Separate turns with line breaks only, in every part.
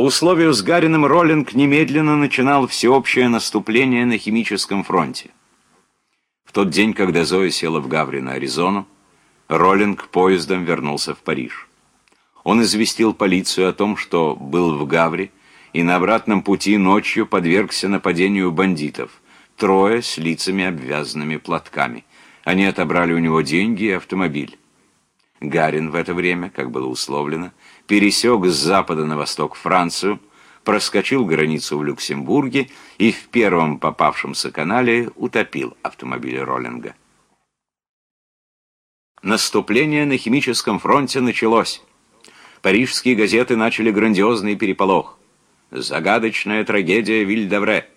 По условию с Гариным Роллинг немедленно начинал всеобщее наступление на химическом фронте. В тот день, когда Зоя села в Гаври на Аризону, Роллинг поездом вернулся в Париж. Он известил полицию о том, что был в Гаври и на обратном пути ночью подвергся нападению бандитов, трое с лицами обвязанными платками. Они отобрали у него деньги и автомобиль. Гарин в это время, как было условлено, пересек с запада на восток Францию, проскочил границу в Люксембурге и в первом попавшемся канале утопил автомобиль Роллинга. Наступление на химическом фронте началось. Парижские газеты начали грандиозный переполох. Загадочная трагедия Вильдавре.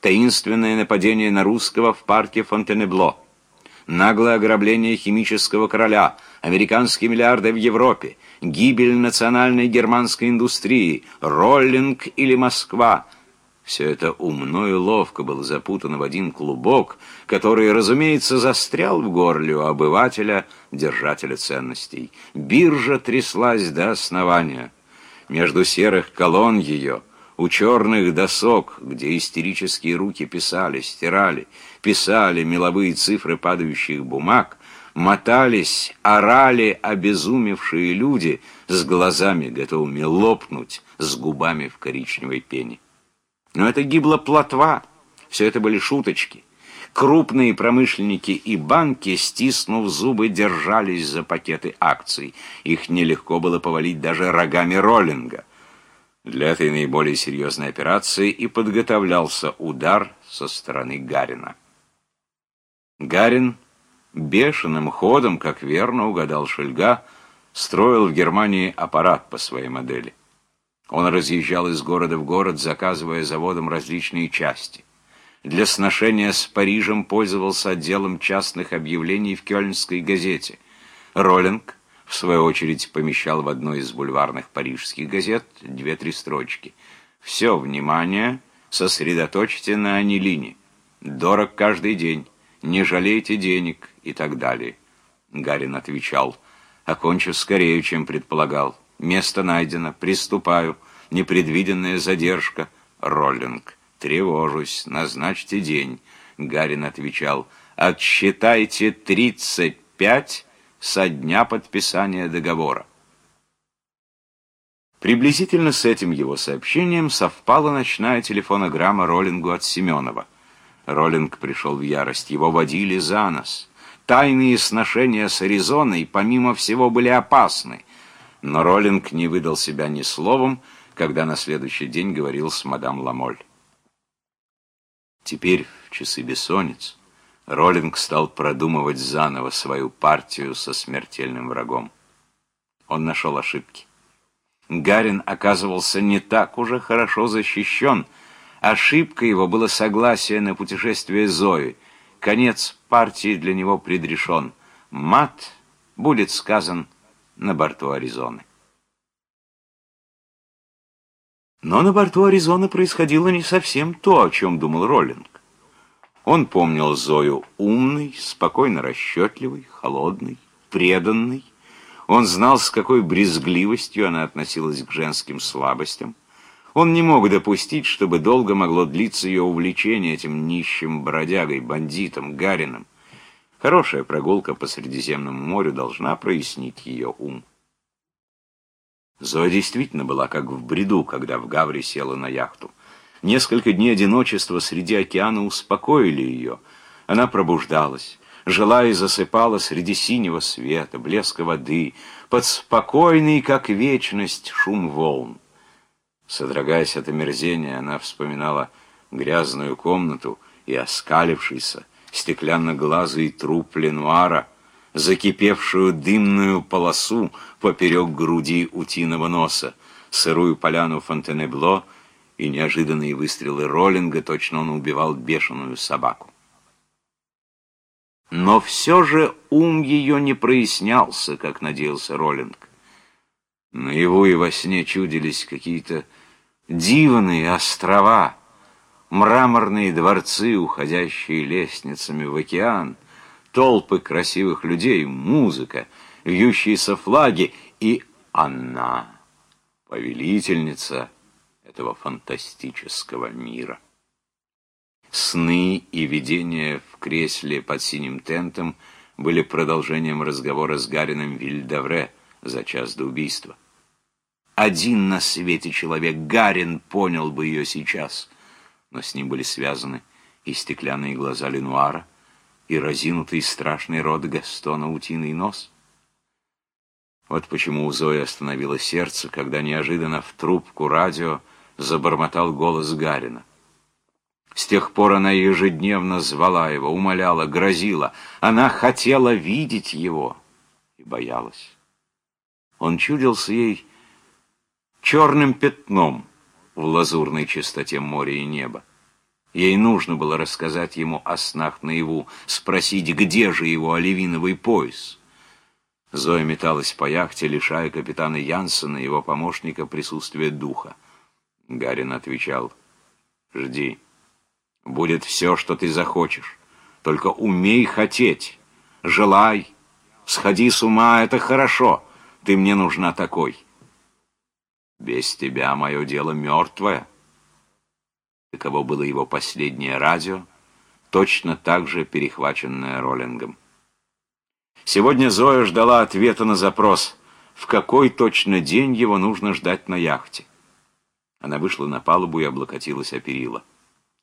Таинственное нападение на русского в парке Фонтенебло наглое ограбление химического короля, американские миллиарды в Европе, гибель национальной германской индустрии, роллинг или Москва. Все это умно и ловко было запутано в один клубок, который, разумеется, застрял в горле у обывателя, держателя ценностей. Биржа тряслась до основания. Между серых колонн ее — у черных досок, где истерические руки писали, стирали, писали меловые цифры падающих бумаг, мотались, орали обезумевшие люди с глазами, готовыми лопнуть, с губами в коричневой пене. Но это гибла плотва, все это были шуточки. Крупные промышленники и банки, стиснув зубы, держались за пакеты акций. Их нелегко было повалить даже рогами роллинга. Для этой наиболее серьезной операции и подготовлялся удар со стороны Гарина. Гарин бешеным ходом, как верно угадал Шельга, строил в Германии аппарат по своей модели. Он разъезжал из города в город, заказывая заводам различные части. Для сношения с Парижем пользовался отделом частных объявлений в Кёльнской газете. Роллинг в свою очередь, помещал в одной из бульварных парижских газет две-три строчки. «Все внимание сосредоточьте на анилине. Дорог каждый день. Не жалейте денег» и так далее. Гарин отвечал, «Окончу скорее, чем предполагал. Место найдено. Приступаю. Непредвиденная задержка. Роллинг. Тревожусь. Назначьте день». Гарин отвечал, «Отсчитайте тридцать пять со дня подписания договора. Приблизительно с этим его сообщением совпала ночная телефонограмма Роллингу от Семенова. Роллинг пришел в ярость, его водили за нос. Тайные сношения с Аризоной, помимо всего, были опасны. Но Роллинг не выдал себя ни словом, когда на следующий день говорил с мадам Ламоль. Теперь, в часы бессонниц, Роллинг стал продумывать заново свою партию со смертельным врагом. Он нашел ошибки. Гарин оказывался не так уже хорошо защищен. Ошибка его было согласие на путешествие Зои. Конец партии для него предрешен. Мат будет сказан на борту Аризоны. Но на борту Аризоны происходило не совсем то, о чем думал Роллинг. Он помнил Зою умной, спокойно расчетливой, холодной, преданной. Он знал, с какой брезгливостью она относилась к женским слабостям. Он не мог допустить, чтобы долго могло длиться ее увлечение этим нищим бродягой, бандитом, Гарином. Хорошая прогулка по Средиземному морю должна прояснить ее ум. Зоя действительно была как в бреду, когда в Гавре села на яхту. Несколько дней одиночества среди океана успокоили ее. Она пробуждалась, жила и засыпала среди синего света, блеска воды, под спокойный, как вечность, шум волн. Содрогаясь от омерзения, она вспоминала грязную комнату и оскалившийся, стеклянно-глазый труп Ленуара, закипевшую дымную полосу поперек груди утиного носа, сырую поляну Фонтенебло и неожиданные выстрелы Роллинга, точно он убивал бешеную собаку. Но все же ум ее не прояснялся, как надеялся Роллинг. Наяву и во сне чудились какие-то дивные острова, мраморные дворцы, уходящие лестницами в океан, толпы красивых людей, музыка, вьющиеся флаги и она, повелительница, этого фантастического мира. Сны и видения в кресле под синим тентом были продолжением разговора с Гарином Вильдавре за час до убийства. Один на свете человек, Гарин, понял бы ее сейчас, но с ним были связаны и стеклянные глаза Ленуара, и разинутый страшный рот Гастона утиный нос. Вот почему у Зои остановило сердце, когда неожиданно в трубку радио забормотал голос Гарина. С тех пор она ежедневно звала его, умоляла, грозила. Она хотела видеть его и боялась. Он чудился ей черным пятном в лазурной чистоте моря и неба. Ей нужно было рассказать ему о снах наяву, спросить, где же его оливиновый пояс. Зоя металась по яхте, лишая капитана Янсена и его помощника присутствия духа. Гарин отвечал, «Жди». Будет все, что ты захочешь. Только умей хотеть. Желай. Сходи с ума, это хорошо. Ты мне нужна такой. Без тебя мое дело мертвое. Таково было его последнее радио, точно так же перехваченное Роллингом. Сегодня Зоя ждала ответа на запрос, в какой точно день его нужно ждать на яхте. Она вышла на палубу и облокотилась о перила.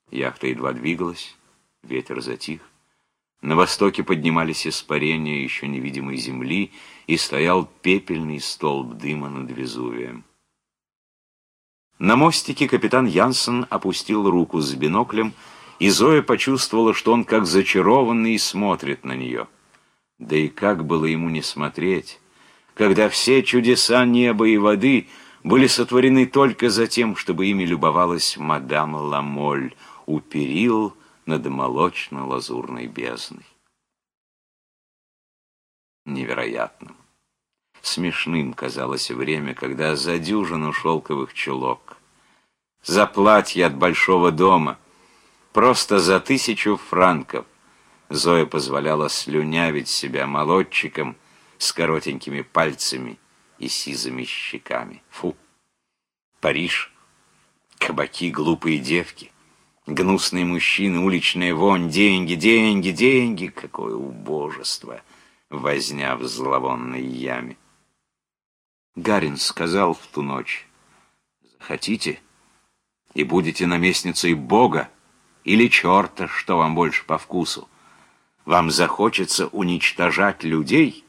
Яхта едва двигалась, ветер затих. На востоке поднимались испарения еще невидимой земли, и стоял пепельный столб дыма над Везувием. На мостике капитан Янсен опустил руку с биноклем, и Зоя почувствовала, что он как зачарованный смотрит на нее. Да и как было ему не смотреть, когда все чудеса неба и воды были сотворены только за тем, чтобы ими любовалась мадам Ламоль, у перил над молочно-лазурной бездной. Невероятным, смешным казалось время, когда за дюжину шелковых чулок, за платье от большого дома, просто за тысячу франков Зоя позволяла слюнявить себя молодчиком с коротенькими пальцами и сизыми щеками. Фу! Париж, кабаки, глупые девки — Гнусные мужчины, уличная вонь, деньги, деньги, деньги. Какое убожество! Возня в зловонной яме. Гарин сказал в ту ночь, «Захотите, и будете наместницей Бога или черта, что вам больше по вкусу. Вам захочется уничтожать людей?»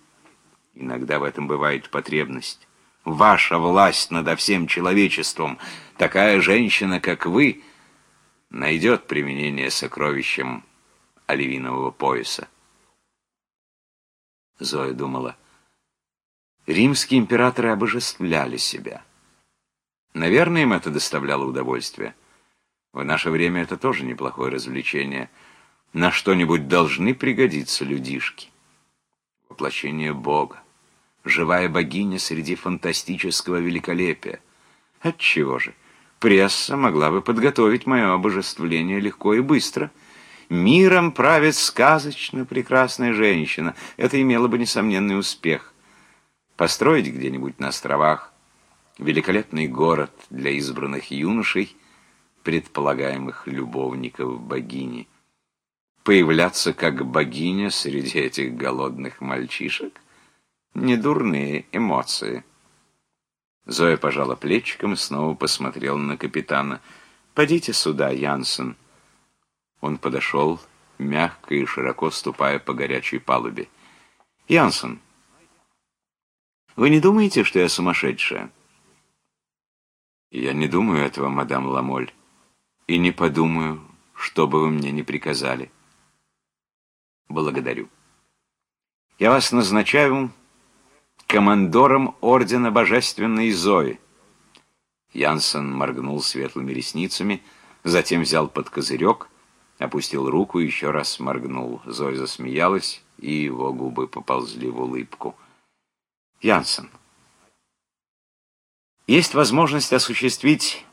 Иногда в этом бывает потребность. Ваша власть над всем человечеством, такая женщина, как вы — найдет применение сокровищам оливинового пояса. Зоя думала, римские императоры обожествляли себя. Наверное, им это доставляло удовольствие. В наше время это тоже неплохое развлечение. На что-нибудь должны пригодиться людишки. Воплощение Бога. Живая богиня среди фантастического великолепия. Отчего же? Пресса могла бы подготовить мое обожествление легко и быстро. Миром правит сказочно прекрасная женщина. Это имело бы несомненный успех. Построить где-нибудь на островах великолепный город для избранных юношей, предполагаемых любовников богини. Появляться как богиня среди этих голодных мальчишек — недурные эмоции. Зоя пожала плечиком и снова посмотрела на капитана. «Подите сюда, Янсен». Он подошел, мягко и широко ступая по горячей палубе. «Янсен, вы не думаете, что я сумасшедшая?» «Я не думаю этого, мадам Ламоль, и не подумаю, что бы вы мне не приказали». «Благодарю. Я вас назначаю командором Ордена Божественной Зои. Янсен моргнул светлыми ресницами, затем взял под козырек, опустил руку и еще раз моргнул. Зоя засмеялась, и его губы поползли в улыбку. Янсен, есть возможность осуществить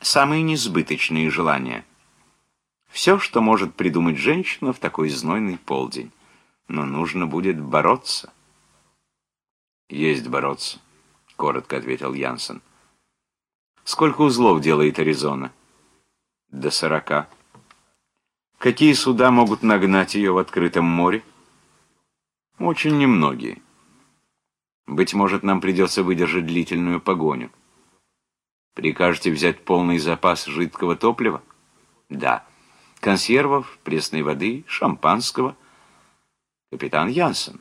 самые несбыточные желания. Все, что может придумать женщина в такой знойный полдень. Но нужно будет бороться. «Есть бороться», — коротко ответил Янсен. «С Сколько узлов делает Аризона? До сорока. Какие суда могут нагнать ее в открытом море? Очень немногие. Быть может, нам придется выдержать длительную погоню. Прикажете взять полный запас жидкого топлива? Да. Консервов, пресной воды, шампанского. Капитан Янсен.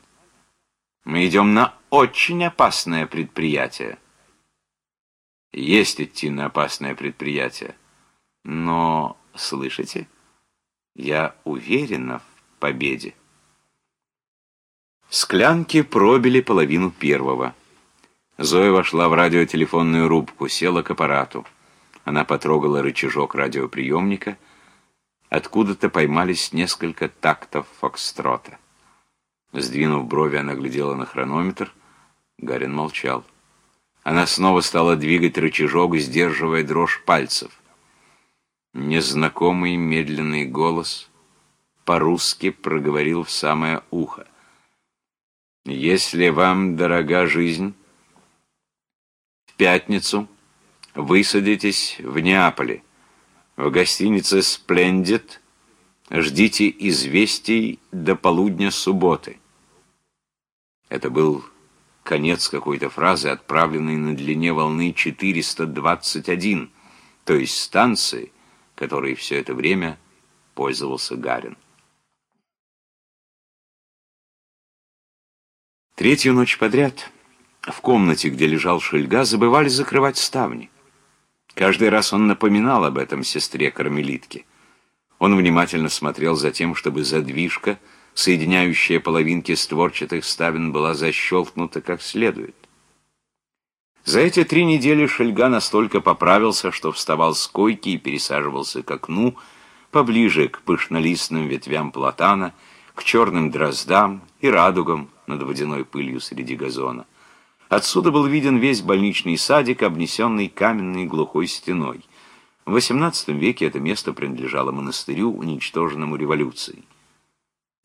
Мы идем на очень опасное предприятие. Есть идти на опасное предприятие. Но, слышите, я уверена в победе. Склянки пробили половину первого. Зоя вошла в радиотелефонную рубку, села к аппарату. Она потрогала рычажок радиоприемника. Откуда-то поймались несколько тактов фокстрота. Сдвинув брови, она глядела на хронометр. Гарин молчал. Она снова стала двигать рычажок, сдерживая дрожь пальцев. Незнакомый медленный голос по-русски проговорил в самое ухо. «Если вам дорога жизнь, в пятницу высадитесь в Неаполе, в гостинице «Сплендит», ждите известий до полудня субботы». Это был конец какой-то фразы, отправленной на длине волны 421, то есть станции, которой все это время пользовался Гарин. Третью ночь подряд в комнате, где лежал Шельга, забывали закрывать ставни. Каждый раз он напоминал об этом сестре-кармелитке. Он внимательно смотрел за тем, чтобы задвижка — соединяющая половинки створчатых ставен, была защелкнута как следует. За эти три недели Шельга настолько поправился, что вставал с койки и пересаживался к окну, поближе к пышнолистным ветвям платана, к черным дроздам и радугам над водяной пылью среди газона. Отсюда был виден весь больничный садик, обнесенный каменной глухой стеной. В XVIII веке это место принадлежало монастырю, уничтоженному революцией.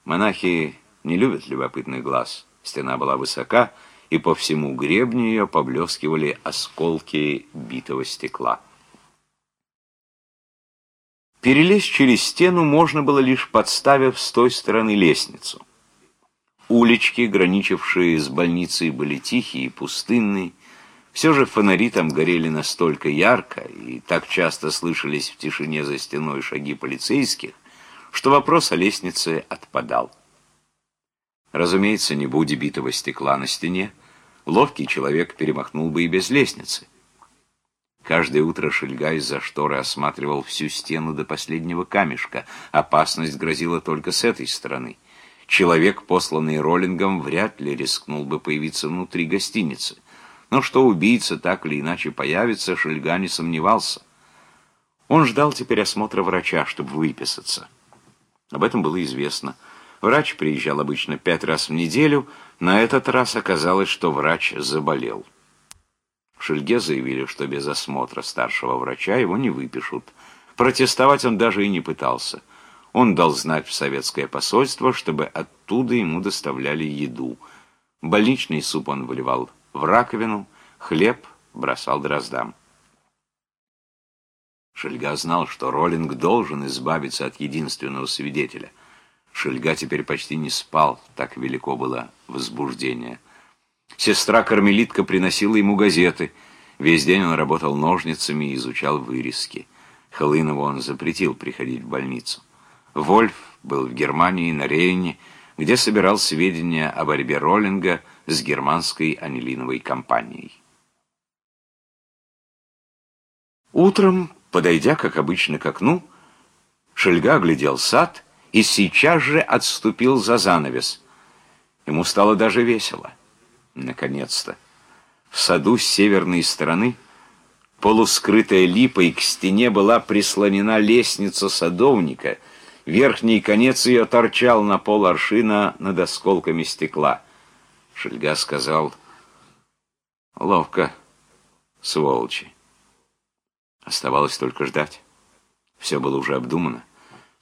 Монахи не любят любопытный глаз. Стена была высока, и по всему гребню ее поблескивали осколки битого стекла. Перелезть через стену можно было лишь подставив с той стороны лестницу. Улички, граничившие с больницей, были тихие и пустынные. Все же фонари там горели настолько ярко, и так часто слышались в тишине за стеной шаги полицейских, что вопрос о лестнице отпадал. Разумеется, не будь битого стекла на стене, ловкий человек перемахнул бы и без лестницы. Каждое утро Шельга из-за шторы осматривал всю стену до последнего камешка. Опасность грозила только с этой стороны. Человек, посланный роллингом, вряд ли рискнул бы появиться внутри гостиницы. Но что убийца так или иначе появится, Шельга не сомневался. Он ждал теперь осмотра врача, чтобы выписаться. Об этом было известно. Врач приезжал обычно пять раз в неделю, на этот раз оказалось, что врач заболел. В Шельге заявили, что без осмотра старшего врача его не выпишут. Протестовать он даже и не пытался. Он дал знать в советское посольство, чтобы оттуда ему доставляли еду. Больничный суп он выливал в раковину, хлеб бросал дроздам. Шельга знал, что Роллинг должен избавиться от единственного свидетеля. Шельга теперь почти не спал, так велико было возбуждение. Сестра-кармелитка приносила ему газеты. Весь день он работал ножницами и изучал вырезки. Хлынову он запретил приходить в больницу. Вольф был в Германии, на Рейне, где собирал сведения о борьбе Роллинга с германской анилиновой компанией. Утром Подойдя, как обычно, к окну, Шельга глядел сад и сейчас же отступил за занавес. Ему стало даже весело. Наконец-то. В саду с северной стороны, полускрытая липой, к стене была прислонена лестница садовника. Верхний конец ее торчал на пол аршина над осколками стекла. Шельга сказал, «Ловко, сволочи». Оставалось только ждать. Все было уже обдумано.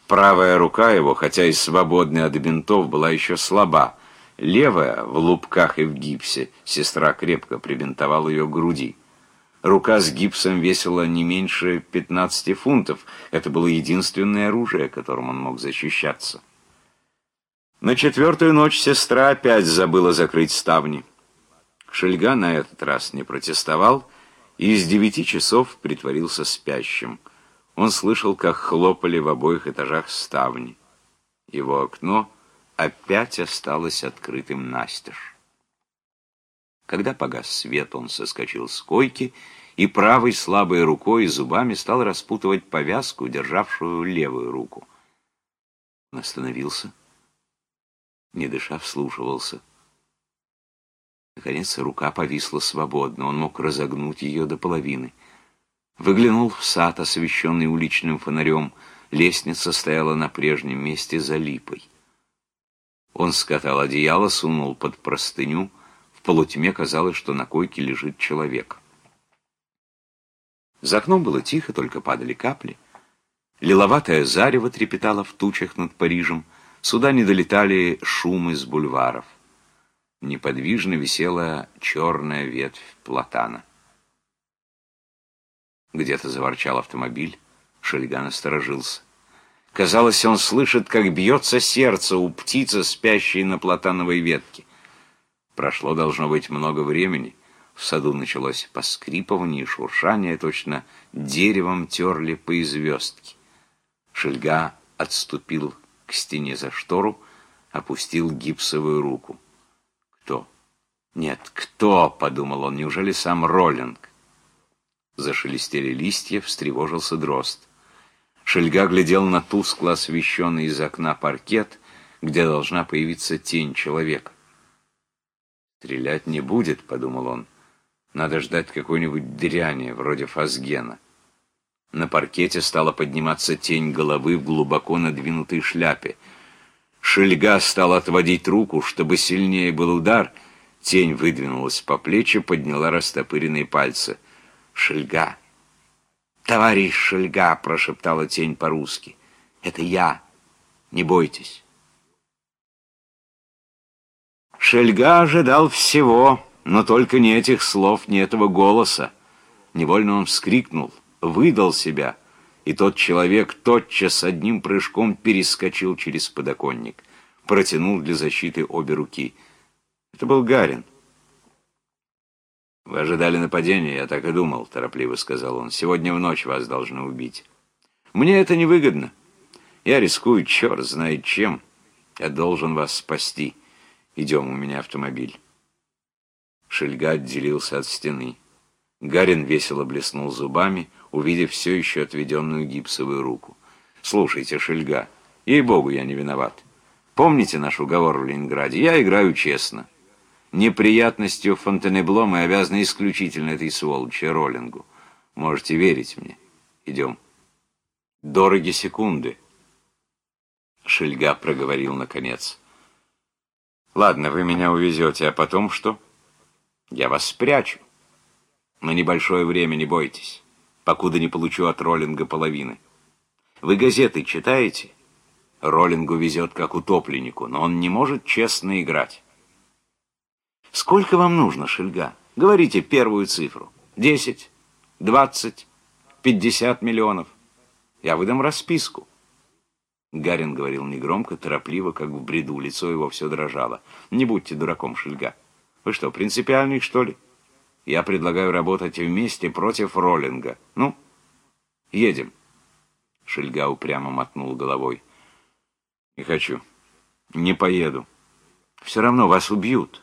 Правая рука его, хотя и свободная от бинтов, была еще слаба. Левая, в лупках и в гипсе, сестра крепко прибинтовала ее груди. Рука с гипсом весила не меньше 15 фунтов. Это было единственное оружие, которым он мог защищаться. На четвертую ночь сестра опять забыла закрыть ставни. Шельга на этот раз не протестовал и из девяти часов притворился спящим. Он слышал, как хлопали в обоих этажах ставни. Его окно опять осталось открытым настежь. Когда погас свет, он соскочил с койки и правой слабой рукой и зубами стал распутывать повязку, державшую левую руку. Он остановился, не дыша, вслушивался. Наконец рука повисла свободно, он мог разогнуть ее до половины. Выглянул в сад, освещенный уличным фонарем. Лестница стояла на прежнем месте за липой. Он скатал одеяло, сунул под простыню, полутьме казалось, что на койке лежит человек. За окном было тихо, только падали капли. Лиловатое зарево трепетало в тучах над Парижем. Сюда не долетали шумы с бульваров. Неподвижно висела черная ветвь платана. Где-то заворчал автомобиль. Шельган осторожился. Казалось, он слышит, как бьется сердце у птицы, спящей на платановой ветке. Прошло, должно быть, много времени. В саду началось поскрипывание и шуршание, точно деревом терли по известке. Шельга отступил к стене за штору, опустил гипсовую руку. «Кто?» «Нет, кто?» — подумал он. «Неужели сам Роллинг?» Зашелестели листья, встревожился дрозд. Шельга глядел на тускло освещенный из окна паркет, где должна появиться тень человека. «Стрелять не будет», — подумал он. «Надо ждать какой-нибудь дряни, вроде фазгена». На паркете стала подниматься тень головы в глубоко надвинутой шляпе. Шельга стал отводить руку, чтобы сильнее был удар. Тень выдвинулась по плечи, подняла растопыренные пальцы. «Шельга!» «Товарищ Шельга!» — прошептала тень по-русски. «Это я. Не бойтесь». Шельга ожидал всего, но только не этих слов, не этого голоса. Невольно он вскрикнул, выдал себя, и тот человек тотчас одним прыжком перескочил через подоконник, протянул для защиты обе руки. Это был Гарин. «Вы ожидали нападения, я так и думал», — торопливо сказал он. «Сегодня в ночь вас должны убить. Мне это невыгодно. Я рискую, черт знает чем. Я должен вас спасти». Идем, у меня автомобиль. Шельга отделился от стены. Гарин весело блеснул зубами, увидев все еще отведенную гипсовую руку. «Слушайте, Шельга, ей-богу, я не виноват. Помните наш уговор в Ленинграде? Я играю честно. Неприятностью Фонтенебло мы обязаны исключительно этой сволочи Роллингу. Можете верить мне. Идем». «Дороги секунды», — Шельга проговорил наконец. Ладно, вы меня увезете, а потом что? Я вас спрячу. На небольшое время не бойтесь, покуда не получу от Роллинга половины. Вы газеты читаете? Роллингу везет как утопленнику, но он не может честно играть. Сколько вам нужно, Шельга? Говорите первую цифру. Десять, двадцать, пятьдесят миллионов. Я выдам расписку. Гарин говорил негромко, торопливо, как в бреду, лицо его все дрожало. «Не будьте дураком, Шельга. Вы что, принципиальный, что ли? Я предлагаю работать вместе против Роллинга. Ну, едем». Шельга упрямо мотнул головой. «Не хочу. Не поеду. Все равно вас убьют».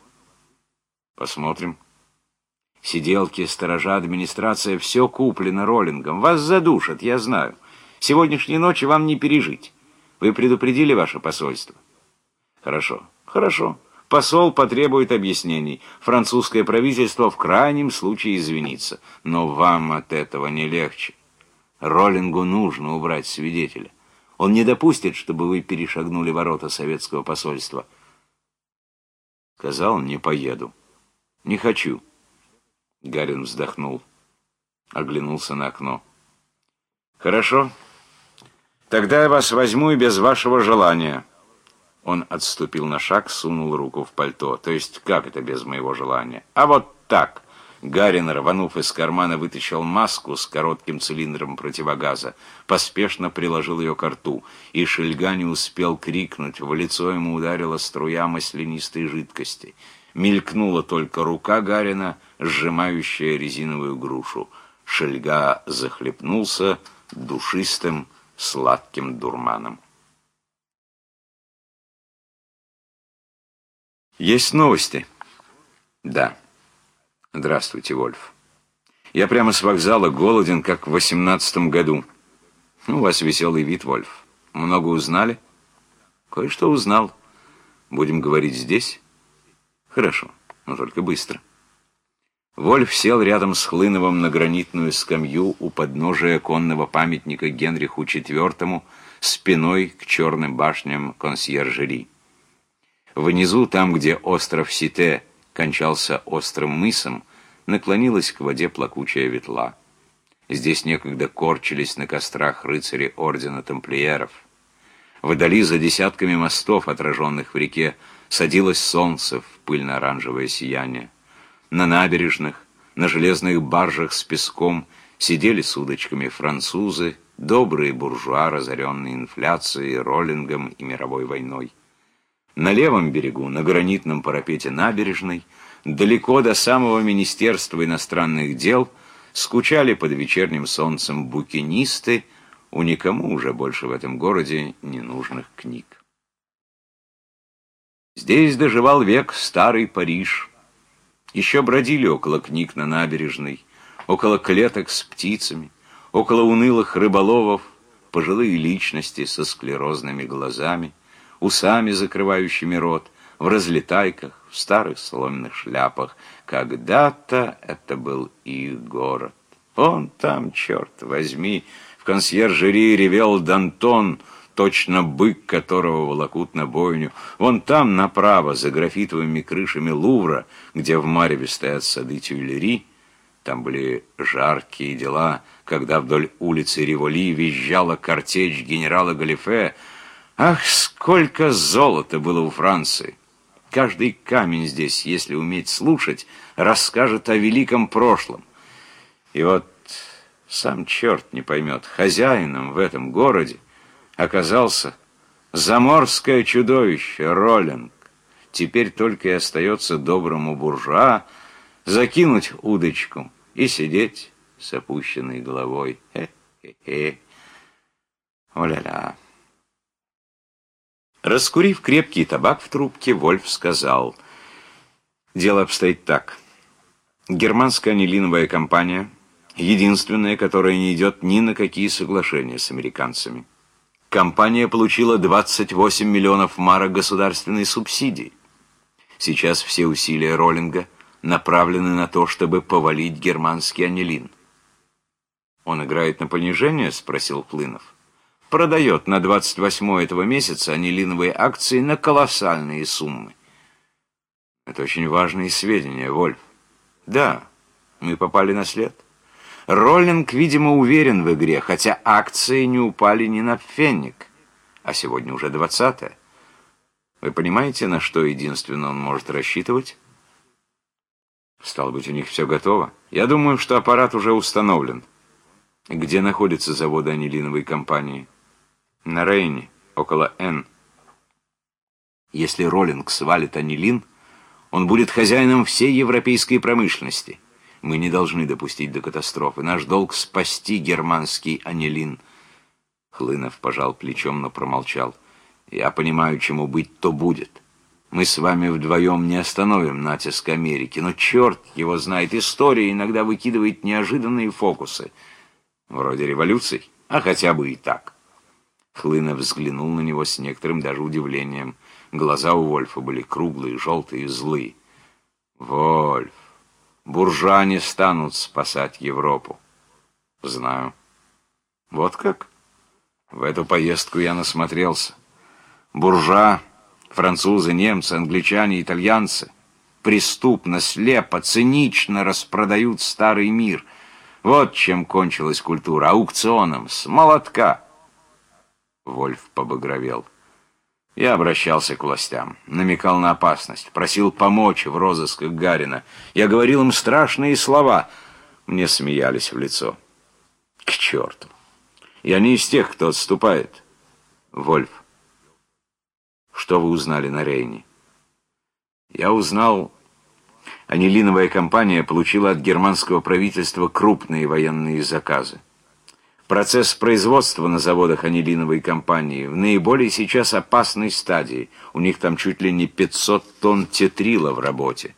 «Посмотрим». Сиделки, сторожа, администрация, все куплено Роллингом. Вас задушат, я знаю. Сегодняшней ночи вам не пережить. Вы предупредили ваше посольство? Хорошо, хорошо. Посол потребует объяснений. Французское правительство в крайнем случае извинится. Но вам от этого не легче. Роллингу нужно убрать свидетеля. Он не допустит, чтобы вы перешагнули ворота советского посольства. Сказал, не поеду. Не хочу. Гарин вздохнул. Оглянулся на окно. Хорошо. Тогда я вас возьму и без вашего желания. Он отступил на шаг, сунул руку в пальто. То есть, как это без моего желания? А вот так. Гарин, рванув из кармана, вытащил маску с коротким цилиндром противогаза, поспешно приложил ее к рту, и Шельга не успел крикнуть, в лицо ему ударила струя маслянистой жидкости. Мелькнула только рука Гарина, сжимающая резиновую грушу. Шельга захлепнулся душистым, сладким дурманом. «Есть новости?» «Да». «Здравствуйте, Вольф. Я прямо с вокзала голоден, как в восемнадцатом году. У вас веселый вид, Вольф. Много узнали?» «Кое-что узнал. Будем говорить здесь?» «Хорошо, но только быстро». Вольф сел рядом с Хлыновым на гранитную скамью у подножия конного памятника Генриху IV спиной к черным башням консьержери. Внизу, там, где остров Сите кончался острым мысом, наклонилась к воде плакучая ветла. Здесь некогда корчились на кострах рыцари ордена тамплиеров. Вдали за десятками мостов, отраженных в реке, садилось солнце в пыльно-оранжевое сияние. На набережных, на железных баржах с песком сидели с удочками французы, добрые буржуа, разоренные инфляцией, роллингом и мировой войной. На левом берегу, на гранитном парапете набережной, далеко до самого Министерства иностранных дел, скучали под вечерним солнцем букинисты у никому уже больше в этом городе ненужных книг. Здесь доживал век старый Париж. Еще бродили около книг на набережной, около клеток с птицами, около унылых рыболовов, пожилые личности со склерозными глазами — усами, закрывающими рот, в разлетайках, в старых соломенных шляпах. Когда-то это был их город. Он там, черт возьми, в консьержерии ревел Дантон, точно бык, которого волокут на бойню. Вон там, направо, за графитовыми крышами Лувра, где в Мареве стоят сады Тюильри, там были жаркие дела, когда вдоль улицы Риволи визжала картечь генерала Галифе, Ах, сколько золота было у Франции! Каждый камень здесь, если уметь слушать, расскажет о великом прошлом. И вот сам черт не поймет, хозяином в этом городе оказался заморское чудовище Роллинг. Теперь только и остается доброму буржуа закинуть удочку и сидеть с опущенной головой. Хе-хе-хе. О-ля-ля. Раскурив крепкий табак в трубке, Вольф сказал, «Дело обстоит так. Германская анилиновая компания — единственная, которая не идет ни на какие соглашения с американцами. Компания получила 28 миллионов марок государственной субсидии. Сейчас все усилия Роллинга направлены на то, чтобы повалить германский анилин». «Он играет на понижение?» — спросил Плынов продает на 28 этого месяца анилиновые акции на колоссальные суммы. Это очень важные сведения, Вольф. Да, мы попали на след. Роллинг, видимо, уверен в игре, хотя акции не упали ни на фенник. А сегодня уже 20 -е. Вы понимаете, на что единственно он может рассчитывать? Стало быть, у них все готово. Я думаю, что аппарат уже установлен. Где находятся заводы анилиновой компании? на Рейне, около Н. Если Роллинг свалит анилин, он будет хозяином всей европейской промышленности. Мы не должны допустить до катастрофы. Наш долг — спасти германский анилин. Хлынов пожал плечом, но промолчал. Я понимаю, чему быть, то будет. Мы с вами вдвоем не остановим натиск Америки, но черт его знает, история иногда выкидывает неожиданные фокусы. Вроде революций, а хотя бы и так. Хлына взглянул на него с некоторым даже удивлением. Глаза у Вольфа были круглые, желтые и злые. «Вольф, буржуа не станут спасать Европу». «Знаю». «Вот как?» В эту поездку я насмотрелся. Буржуа, французы, немцы, англичане, итальянцы преступно, слепо, цинично распродают старый мир. Вот чем кончилась культура. Аукционом, с молотка. Вольф побагровел. Я обращался к властям, намекал на опасность, просил помочь в розысках Гарина. Я говорил им страшные слова. Мне смеялись в лицо. К черту! Я не из тех, кто отступает. Вольф, что вы узнали на Рейне? Я узнал, анилиновая компания получила от германского правительства крупные военные заказы. Процесс производства на заводах анилиновой компании в наиболее сейчас опасной стадии. У них там чуть ли не 500 тонн тетрила в работе.